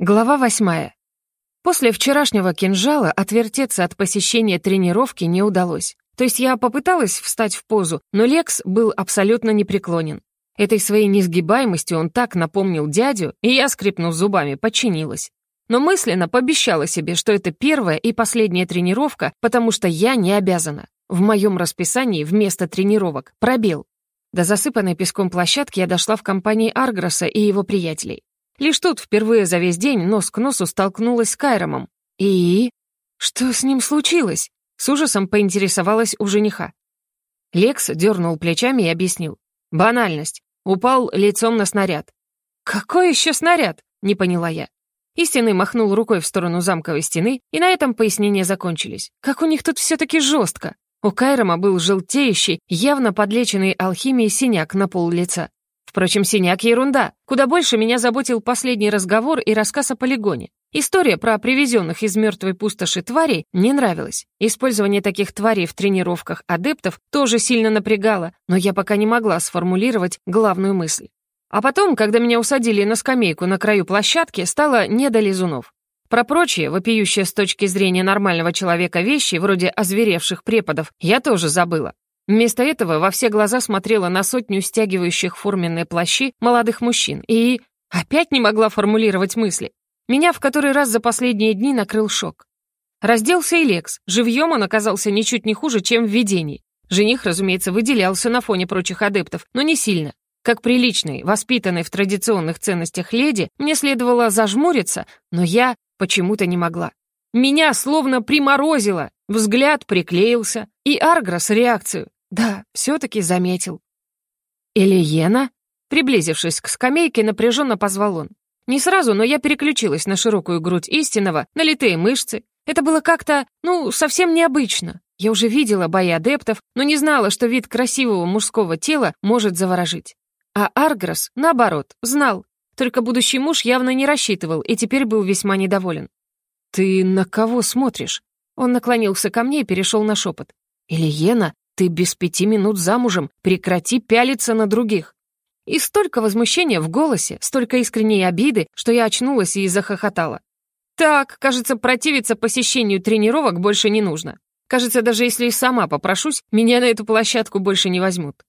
Глава восьмая. После вчерашнего кинжала отвертеться от посещения тренировки не удалось. То есть я попыталась встать в позу, но Лекс был абсолютно непреклонен. Этой своей несгибаемостью он так напомнил дядю, и я, скрипнув зубами, подчинилась. Но мысленно пообещала себе, что это первая и последняя тренировка, потому что я не обязана. В моем расписании вместо тренировок пробел. До засыпанной песком площадки я дошла в компании Аргроса и его приятелей. Лишь тут впервые за весь день нос к носу столкнулась с Кайромом. И... Что с ним случилось? С ужасом поинтересовалась у жениха. Лекс дернул плечами и объяснил. Банальность. Упал лицом на снаряд. «Какой еще снаряд?» — не поняла я. Истинный махнул рукой в сторону замковой стены, и на этом пояснения закончились. Как у них тут все-таки жестко. У Кайрома был желтеющий, явно подлеченный алхимией синяк на пол лица. Впрочем, синяк — ерунда. Куда больше меня заботил последний разговор и рассказ о полигоне. История про привезенных из мертвой пустоши тварей не нравилась. Использование таких тварей в тренировках адептов тоже сильно напрягало, но я пока не могла сформулировать главную мысль. А потом, когда меня усадили на скамейку на краю площадки, стало не до лизунов. Про прочие, вопиющие с точки зрения нормального человека вещи, вроде озверевших преподов, я тоже забыла. Вместо этого во все глаза смотрела на сотню стягивающих форменные плащи молодых мужчин и опять не могла формулировать мысли. Меня в который раз за последние дни накрыл шок. Разделся и Лекс. Живьем он оказался ничуть не хуже, чем в видении. Жених, разумеется, выделялся на фоне прочих адептов, но не сильно. Как приличный, воспитанный в традиционных ценностях леди, мне следовало зажмуриться, но я почему-то не могла. Меня словно приморозило, взгляд приклеился, и Аргрос реакцию. Да, все-таки заметил. «Элиена?» Приблизившись к скамейке, напряженно позвал он. Не сразу, но я переключилась на широкую грудь истинного, на литые мышцы. Это было как-то, ну, совсем необычно. Я уже видела бои адептов, но не знала, что вид красивого мужского тела может заворожить. А Аргрос, наоборот, знал. Только будущий муж явно не рассчитывал и теперь был весьма недоволен. «Ты на кого смотришь?» Он наклонился ко мне и перешел на шепот. «Ильена, ты без пяти минут замужем, прекрати пялиться на других». И столько возмущения в голосе, столько искренней обиды, что я очнулась и захохотала. Так, кажется, противиться посещению тренировок больше не нужно. Кажется, даже если и сама попрошусь, меня на эту площадку больше не возьмут.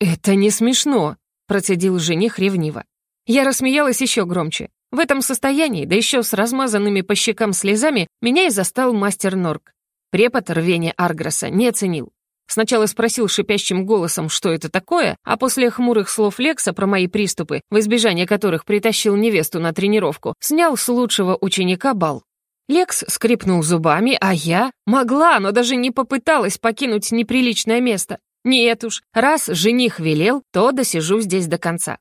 «Это не смешно», — процедил жених ревниво. Я рассмеялась еще громче. В этом состоянии, да еще с размазанными по щекам слезами, меня и застал мастер Норк. Препод рвения Аргроса не оценил. Сначала спросил шипящим голосом, что это такое, а после хмурых слов Лекса про мои приступы, в избежание которых притащил невесту на тренировку, снял с лучшего ученика бал. Лекс скрипнул зубами, а я могла, но даже не попыталась покинуть неприличное место. Нет уж, раз жених велел, то досижу здесь до конца.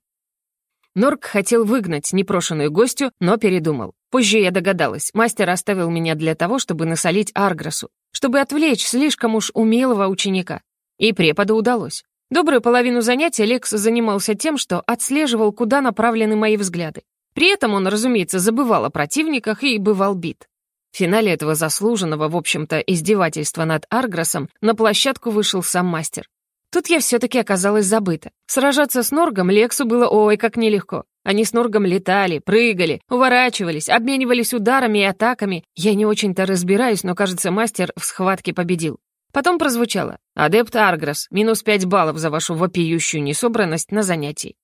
Норк хотел выгнать непрошенную гостью, но передумал. Позже я догадалась, мастер оставил меня для того, чтобы насолить Аргросу чтобы отвлечь слишком уж умелого ученика. И преподу удалось. Добрую половину занятия Лекс занимался тем, что отслеживал, куда направлены мои взгляды. При этом он, разумеется, забывал о противниках и бывал бит. В финале этого заслуженного, в общем-то, издевательства над Аргросом на площадку вышел сам мастер. Тут я все-таки оказалась забыта. Сражаться с Норгом Лексу было ой как нелегко. Они с Норгом летали, прыгали, уворачивались, обменивались ударами и атаками. Я не очень-то разбираюсь, но, кажется, мастер в схватке победил. Потом прозвучало «Адепт Аргрос, минус пять баллов за вашу вопиющую несобранность на занятии».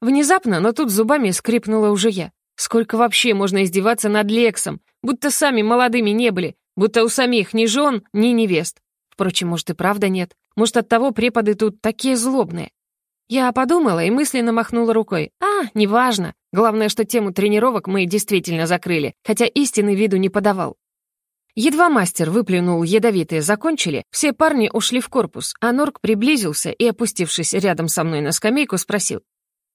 Внезапно, но тут зубами скрипнула уже я. Сколько вообще можно издеваться над Лексом, будто сами молодыми не были, будто у самих ни жен, ни невест. Впрочем, может и правда нет. Может, оттого преподы тут такие злобные. Я подумала и мысленно махнула рукой. «А, неважно. Главное, что тему тренировок мы действительно закрыли, хотя истинный виду не подавал». Едва мастер выплюнул ядовитые закончили, все парни ушли в корпус, а Норк приблизился и, опустившись рядом со мной на скамейку, спросил.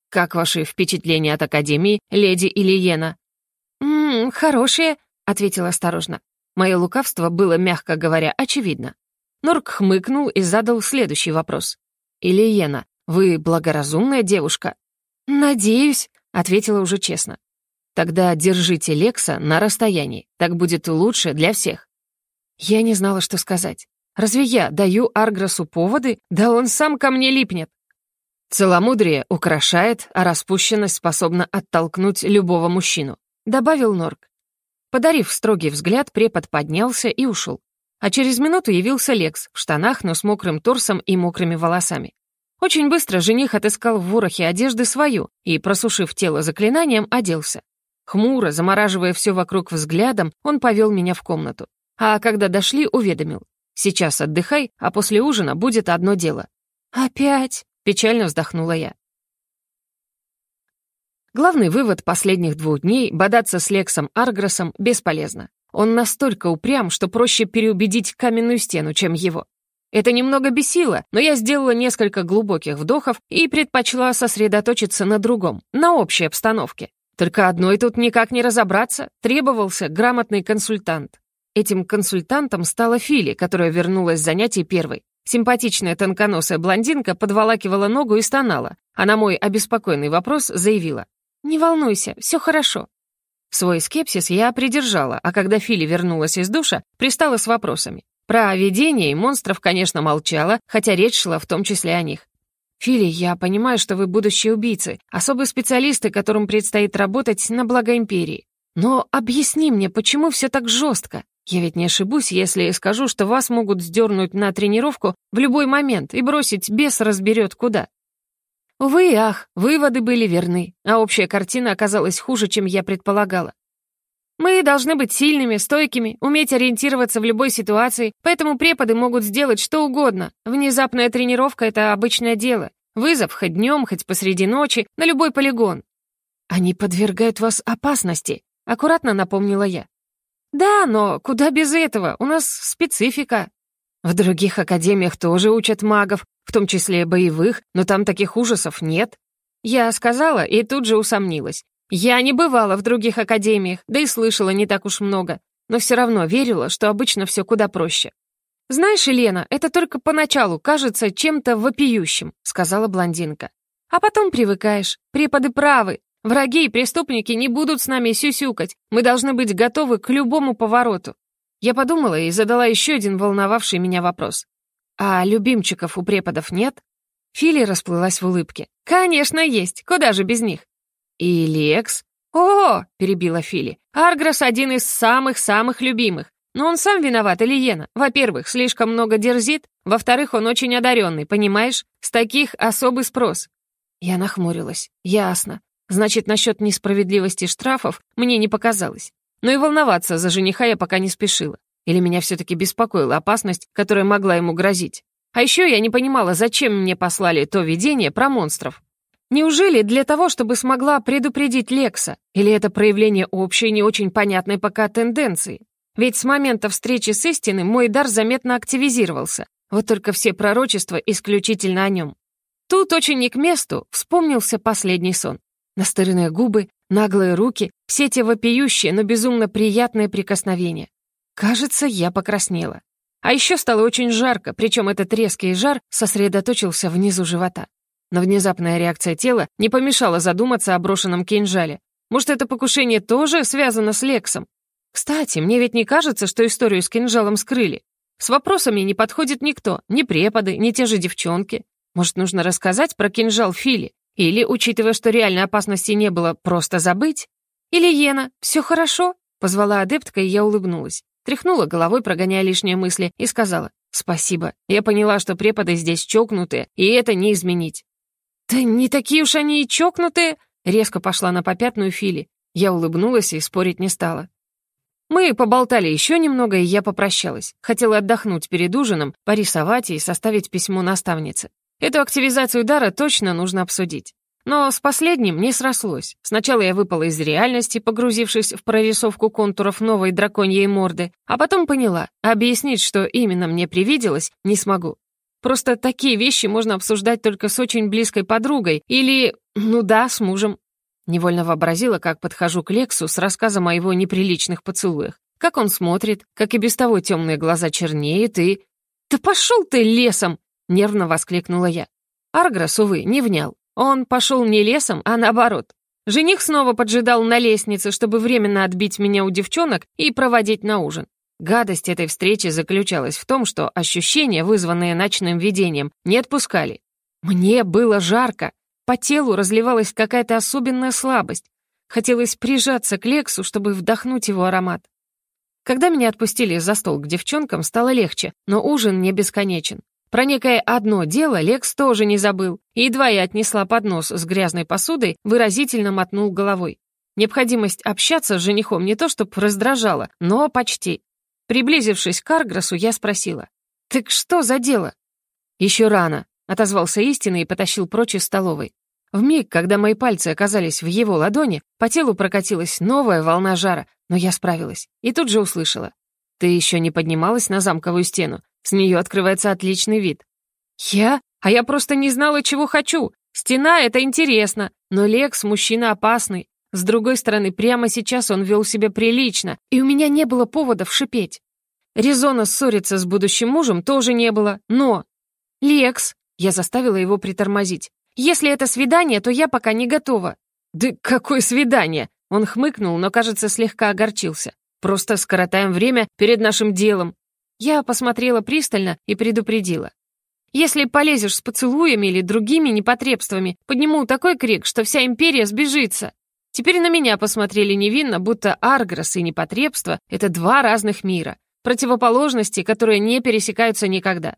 «Как ваши впечатления от Академии, леди Ильена?» «Ммм, хорошие», — ответил осторожно. Мое лукавство было, мягко говоря, очевидно. Норк хмыкнул и задал следующий вопрос. «Ильена, вы благоразумная девушка?» «Надеюсь», — ответила уже честно. «Тогда держите Лекса на расстоянии. Так будет лучше для всех». Я не знала, что сказать. Разве я даю Аргросу поводы? Да он сам ко мне липнет. Целомудрие украшает, а распущенность способна оттолкнуть любого мужчину. добавил Норк. Подарив строгий взгляд, препод поднялся и ушел. А через минуту явился Лекс в штанах, но с мокрым торсом и мокрыми волосами. Очень быстро жених отыскал в ворохе одежды свою и, просушив тело заклинанием, оделся. Хмуро, замораживая все вокруг взглядом, он повел меня в комнату. А когда дошли, уведомил. «Сейчас отдыхай, а после ужина будет одно дело». «Опять?» — печально вздохнула я. Главный вывод последних двух дней — бодаться с Лексом Аргросом бесполезно. Он настолько упрям, что проще переубедить каменную стену, чем его. Это немного бесило, но я сделала несколько глубоких вдохов и предпочла сосредоточиться на другом, на общей обстановке. Только одной тут никак не разобраться, требовался грамотный консультант. Этим консультантом стала Фили, которая вернулась с занятий первой. Симпатичная тонконосая блондинка подволакивала ногу и стонала, а на мой обеспокоенный вопрос заявила. «Не волнуйся, все хорошо». Свой скепсис я придержала, а когда Фили вернулась из душа, пристала с вопросами. Про видение и монстров, конечно, молчала, хотя речь шла в том числе о них. «Фили, я понимаю, что вы будущие убийцы, особые специалисты, которым предстоит работать на благо Империи. Но объясни мне, почему все так жестко? Я ведь не ошибусь, если скажу, что вас могут сдернуть на тренировку в любой момент и бросить без разберет куда. Увы ах, выводы были верны, а общая картина оказалась хуже, чем я предполагала. Мы должны быть сильными, стойкими, уметь ориентироваться в любой ситуации, поэтому преподы могут сделать что угодно. Внезапная тренировка — это обычное дело. Вызов хоть днем, хоть посреди ночи, на любой полигон. Они подвергают вас опасности, аккуратно напомнила я. Да, но куда без этого? У нас специфика. В других академиях тоже учат магов, в том числе боевых, но там таких ужасов нет. Я сказала и тут же усомнилась. Я не бывала в других академиях, да и слышала не так уж много, но все равно верила, что обычно все куда проще. «Знаешь, Елена, это только поначалу кажется чем-то вопиющим», — сказала блондинка. «А потом привыкаешь. Преподы правы. Враги и преступники не будут с нами сюсюкать. Мы должны быть готовы к любому повороту». Я подумала и задала еще один волновавший меня вопрос. «А любимчиков у преподов нет?» Фили расплылась в улыбке. «Конечно, есть. Куда же без них?» «И Лекс?» «О!» — перебила Фили. «Аргрос один из самых-самых любимых. Но он сам виноват, или Йена. Во-первых, слишком много дерзит. Во-вторых, он очень одаренный, понимаешь? С таких особый спрос». Я нахмурилась. «Ясно. Значит, насчет несправедливости штрафов мне не показалось. Но и волноваться за жениха я пока не спешила. Или меня все-таки беспокоила опасность, которая могла ему грозить? А еще я не понимала, зачем мне послали то видение про монстров. Неужели для того, чтобы смогла предупредить Лекса? Или это проявление общей, не очень понятной пока тенденции? Ведь с момента встречи с истиной мой дар заметно активизировался. Вот только все пророчества исключительно о нем. Тут очень не к месту вспомнился последний сон. Настырные губы, наглые руки, все те вопиющие, но безумно приятные прикосновения. Кажется, я покраснела. А еще стало очень жарко, причем этот резкий жар сосредоточился внизу живота. Но внезапная реакция тела не помешала задуматься о брошенном кинжале. Может, это покушение тоже связано с Лексом? Кстати, мне ведь не кажется, что историю с кинжалом скрыли. С вопросами не подходит никто, ни преподы, ни те же девчонки. Может, нужно рассказать про кинжал Фили? Или, учитывая, что реальной опасности не было, просто забыть? Или Ена, все хорошо? Позвала адептка, и я улыбнулась. Тряхнула головой, прогоняя лишние мысли, и сказала «Спасибо. Я поняла, что преподы здесь чокнутые, и это не изменить». «Да не такие уж они и чокнутые!» Резко пошла на попятную Фили. Я улыбнулась и спорить не стала. Мы поболтали еще немного, и я попрощалась. Хотела отдохнуть перед ужином, порисовать и составить письмо наставнице. Эту активизацию дара точно нужно обсудить. Но с последним не срослось. Сначала я выпала из реальности, погрузившись в прорисовку контуров новой драконьей морды, а потом поняла, объяснить, что именно мне привиделось, не смогу. Просто такие вещи можно обсуждать только с очень близкой подругой или, ну да, с мужем. Невольно вообразила, как подхожу к Лексу с рассказом о его неприличных поцелуях. Как он смотрит, как и без того темные глаза чернеют и... «Да пошел ты лесом!» — нервно воскликнула я. Аргрос, увы, не внял. Он пошел не лесом, а наоборот. Жених снова поджидал на лестнице, чтобы временно отбить меня у девчонок и проводить на ужин. Гадость этой встречи заключалась в том, что ощущения, вызванные ночным видением, не отпускали. Мне было жарко, по телу разливалась какая-то особенная слабость. Хотелось прижаться к Лексу, чтобы вдохнуть его аромат. Когда меня отпустили за стол к девчонкам, стало легче, но ужин не бесконечен. Про некое одно дело Лекс тоже не забыл, едва я отнесла поднос с грязной посудой, выразительно мотнул головой. Необходимость общаться с женихом не то чтобы раздражала, но почти. Приблизившись к Аргросу, я спросила. «Так что за дело?» «Еще рано», — отозвался истинно и потащил прочь из столовой. В миг, когда мои пальцы оказались в его ладони, по телу прокатилась новая волна жара, но я справилась. И тут же услышала. «Ты еще не поднималась на замковую стену? С нее открывается отличный вид. Я? А я просто не знала, чего хочу. Стена — это интересно, но Лекс — мужчина опасный. С другой стороны, прямо сейчас он вел себя прилично, и у меня не было поводов шипеть. Резона ссориться с будущим мужем тоже не было, но... «Лекс!» — я заставила его притормозить. «Если это свидание, то я пока не готова». «Да какое свидание?» Он хмыкнул, но, кажется, слегка огорчился. «Просто скоротаем время перед нашим делом. Я посмотрела пристально и предупредила. «Если полезешь с поцелуями или другими непотребствами, подниму такой крик, что вся империя сбежится». Теперь на меня посмотрели невинно, будто Аргрос и непотребство — это два разных мира, противоположности, которые не пересекаются никогда.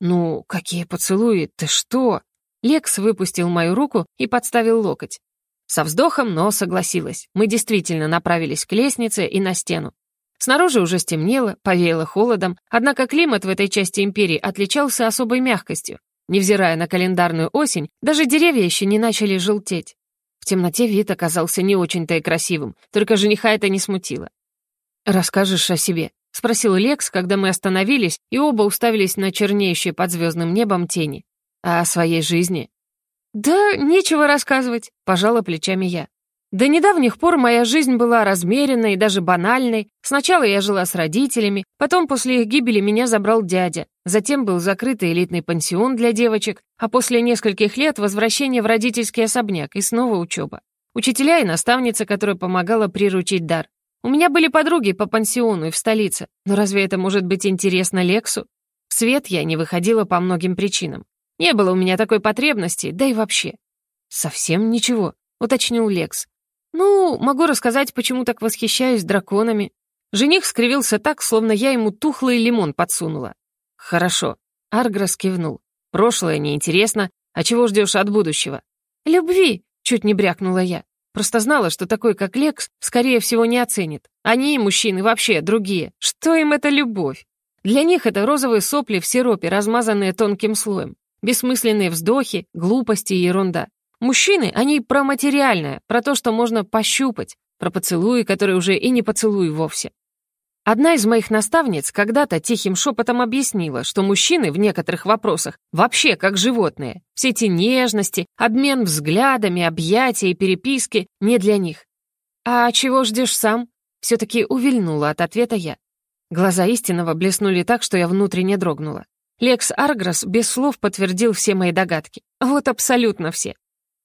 «Ну, какие поцелуи? Ты что?» Лекс выпустил мою руку и подставил локоть. Со вздохом, но согласилась. Мы действительно направились к лестнице и на стену. Снаружи уже стемнело, повеяло холодом, однако климат в этой части империи отличался особой мягкостью. Невзирая на календарную осень, даже деревья еще не начали желтеть. В темноте вид оказался не очень-то и красивым, только жениха это не смутило. «Расскажешь о себе?» — спросил Лекс, когда мы остановились и оба уставились на чернеющие под звездным небом тени. «А о своей жизни?» «Да нечего рассказывать», — пожала плечами я. До недавних пор моя жизнь была размеренной и даже банальной. Сначала я жила с родителями, потом после их гибели меня забрал дядя. Затем был закрытый элитный пансион для девочек, а после нескольких лет возвращение в родительский особняк и снова учеба. Учителя и наставница, которая помогала приручить дар. У меня были подруги по пансиону и в столице, но разве это может быть интересно Лексу? В свет я не выходила по многим причинам. Не было у меня такой потребности, да и вообще. «Совсем ничего», — уточнил Лекс. «Ну, могу рассказать, почему так восхищаюсь драконами». Жених скривился так, словно я ему тухлый лимон подсунула. «Хорошо», — Аргрос кивнул. «Прошлое неинтересно, а чего ждешь от будущего?» «Любви», — чуть не брякнула я. Просто знала, что такой, как Лекс, скорее всего, не оценит. Они, мужчины, вообще другие. Что им это любовь? Для них это розовые сопли в сиропе, размазанные тонким слоем. Бессмысленные вздохи, глупости и ерунда. Мужчины, они про материальное, про то, что можно пощупать, про поцелуи, которые уже и не поцелуи вовсе. Одна из моих наставниц когда-то тихим шепотом объяснила, что мужчины в некоторых вопросах вообще как животные. Все эти нежности, обмен взглядами, объятия и переписки не для них. «А чего ждешь сам?» Все-таки увильнула от ответа я. Глаза истинного блеснули так, что я внутренне дрогнула. Лекс Аргрос без слов подтвердил все мои догадки. Вот абсолютно все.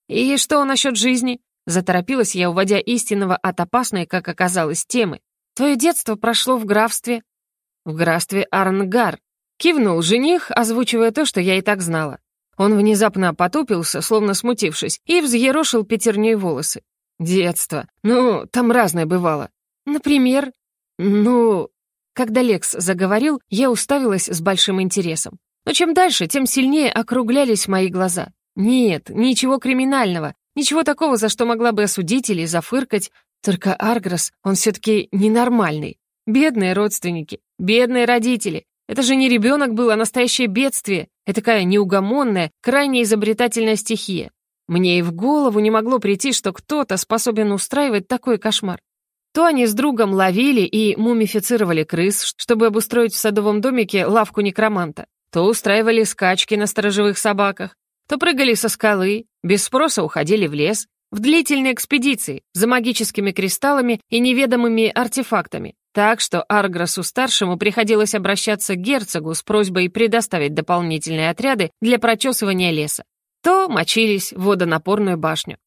«И что насчет жизни?» Заторопилась я, уводя истинного от опасной, как оказалось, темы. «Твое детство прошло в графстве». «В графстве Арнгар», — кивнул жених, озвучивая то, что я и так знала. Он внезапно потупился, словно смутившись, и взъерошил пятерней волосы. «Детство. Ну, там разное бывало. Например? Ну...» Когда Лекс заговорил, я уставилась с большим интересом. Но чем дальше, тем сильнее округлялись мои глаза. Нет, ничего криминального, ничего такого, за что могла бы осудить или зафыркать. Только Аргрос, он все-таки ненормальный. Бедные родственники, бедные родители. Это же не ребенок был, а настоящее бедствие. Это такая неугомонная, крайне изобретательная стихия. Мне и в голову не могло прийти, что кто-то способен устраивать такой кошмар. То они с другом ловили и мумифицировали крыс, чтобы обустроить в садовом домике лавку некроманта, то устраивали скачки на сторожевых собаках, то прыгали со скалы, без спроса уходили в лес, в длительные экспедиции за магическими кристаллами и неведомыми артефактами. Так что Аргросу-старшему приходилось обращаться к герцогу с просьбой предоставить дополнительные отряды для прочесывания леса. То мочились в водонапорную башню.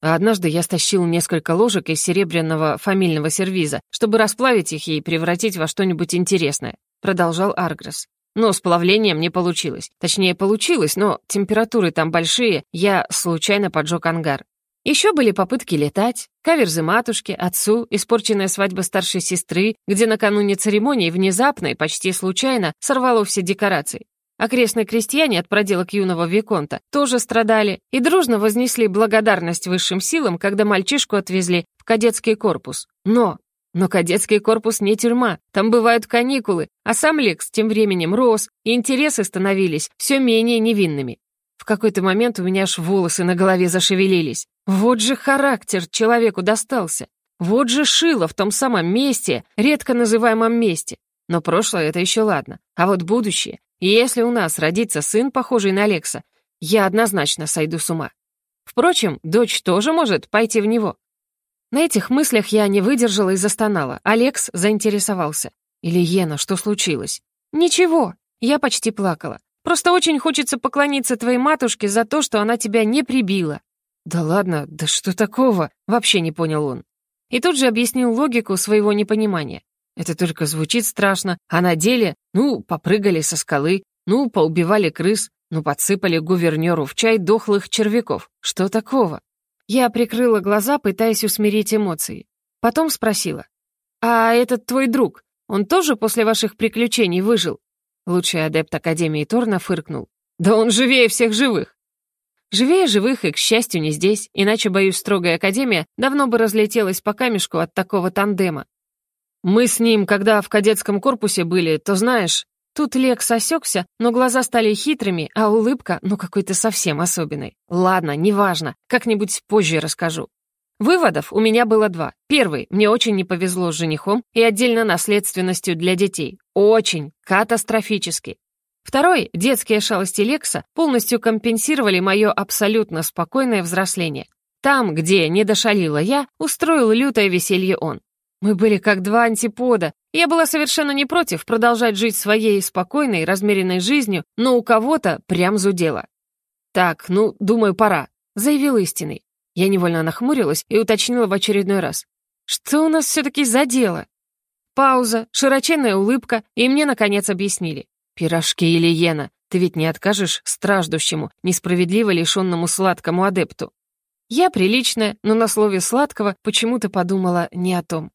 А однажды я стащил несколько ложек из серебряного фамильного сервиза, чтобы расплавить их и превратить во что-нибудь интересное, продолжал Аргрос. Но с плавлением не получилось. Точнее, получилось, но температуры там большие, я случайно поджег ангар. Еще были попытки летать, каверзы матушки, отцу, испорченная свадьба старшей сестры, где накануне церемонии внезапно и почти случайно сорвало все декорации. Окрестные крестьяне от проделок юного Виконта тоже страдали и дружно вознесли благодарность высшим силам, когда мальчишку отвезли в кадетский корпус. Но но кадетский корпус не тюрьма, там бывают каникулы, а сам Лекс тем временем рос, и интересы становились все менее невинными. В какой-то момент у меня аж волосы на голове зашевелились. Вот же характер человеку достался. Вот же шило в том самом месте, редко называемом месте. Но прошлое — это еще ладно. А вот будущее. Если у нас родится сын, похожий на Лекса, я однозначно сойду с ума. Впрочем, дочь тоже может пойти в него. На этих мыслях я не выдержала и застонала. Алекс заинтересовался. «Или Ена, что случилось?» «Ничего». Я почти плакала. «Просто очень хочется поклониться твоей матушке за то, что она тебя не прибила». «Да ладно, да что такого?» Вообще не понял он. И тут же объяснил логику своего непонимания. Это только звучит страшно, а на деле, ну, попрыгали со скалы, ну, поубивали крыс, ну, подсыпали гувернёру в чай дохлых червяков. Что такого? Я прикрыла глаза, пытаясь усмирить эмоции. Потом спросила. «А этот твой друг, он тоже после ваших приключений выжил?» Лучший адепт Академии Торна фыркнул. «Да он живее всех живых!» Живее живых и, к счастью, не здесь, иначе, боюсь, строгая Академия давно бы разлетелась по камешку от такого тандема. Мы с ним, когда в кадетском корпусе были, то знаешь, Тут Лекс осекся, но глаза стали хитрыми, а улыбка, ну, какой-то совсем особенной. Ладно, неважно, как-нибудь позже расскажу. Выводов у меня было два. Первый, мне очень не повезло с женихом и отдельно наследственностью для детей. Очень, катастрофически. Второй, детские шалости Лекса полностью компенсировали мое абсолютно спокойное взросление. Там, где не дошалила я, устроил лютое веселье он. Мы были как два антипода. Я была совершенно не против продолжать жить своей спокойной, размеренной жизнью, но у кого-то прям зудело. «Так, ну, думаю, пора», — заявил истинный. Я невольно нахмурилась и уточнила в очередной раз. «Что у нас все-таки за дело?» Пауза, широченная улыбка, и мне, наконец, объяснили. «Пирожки или иена, ты ведь не откажешь страждущему, несправедливо лишенному сладкому адепту?» Я приличная, но на слове «сладкого» почему-то подумала не о том.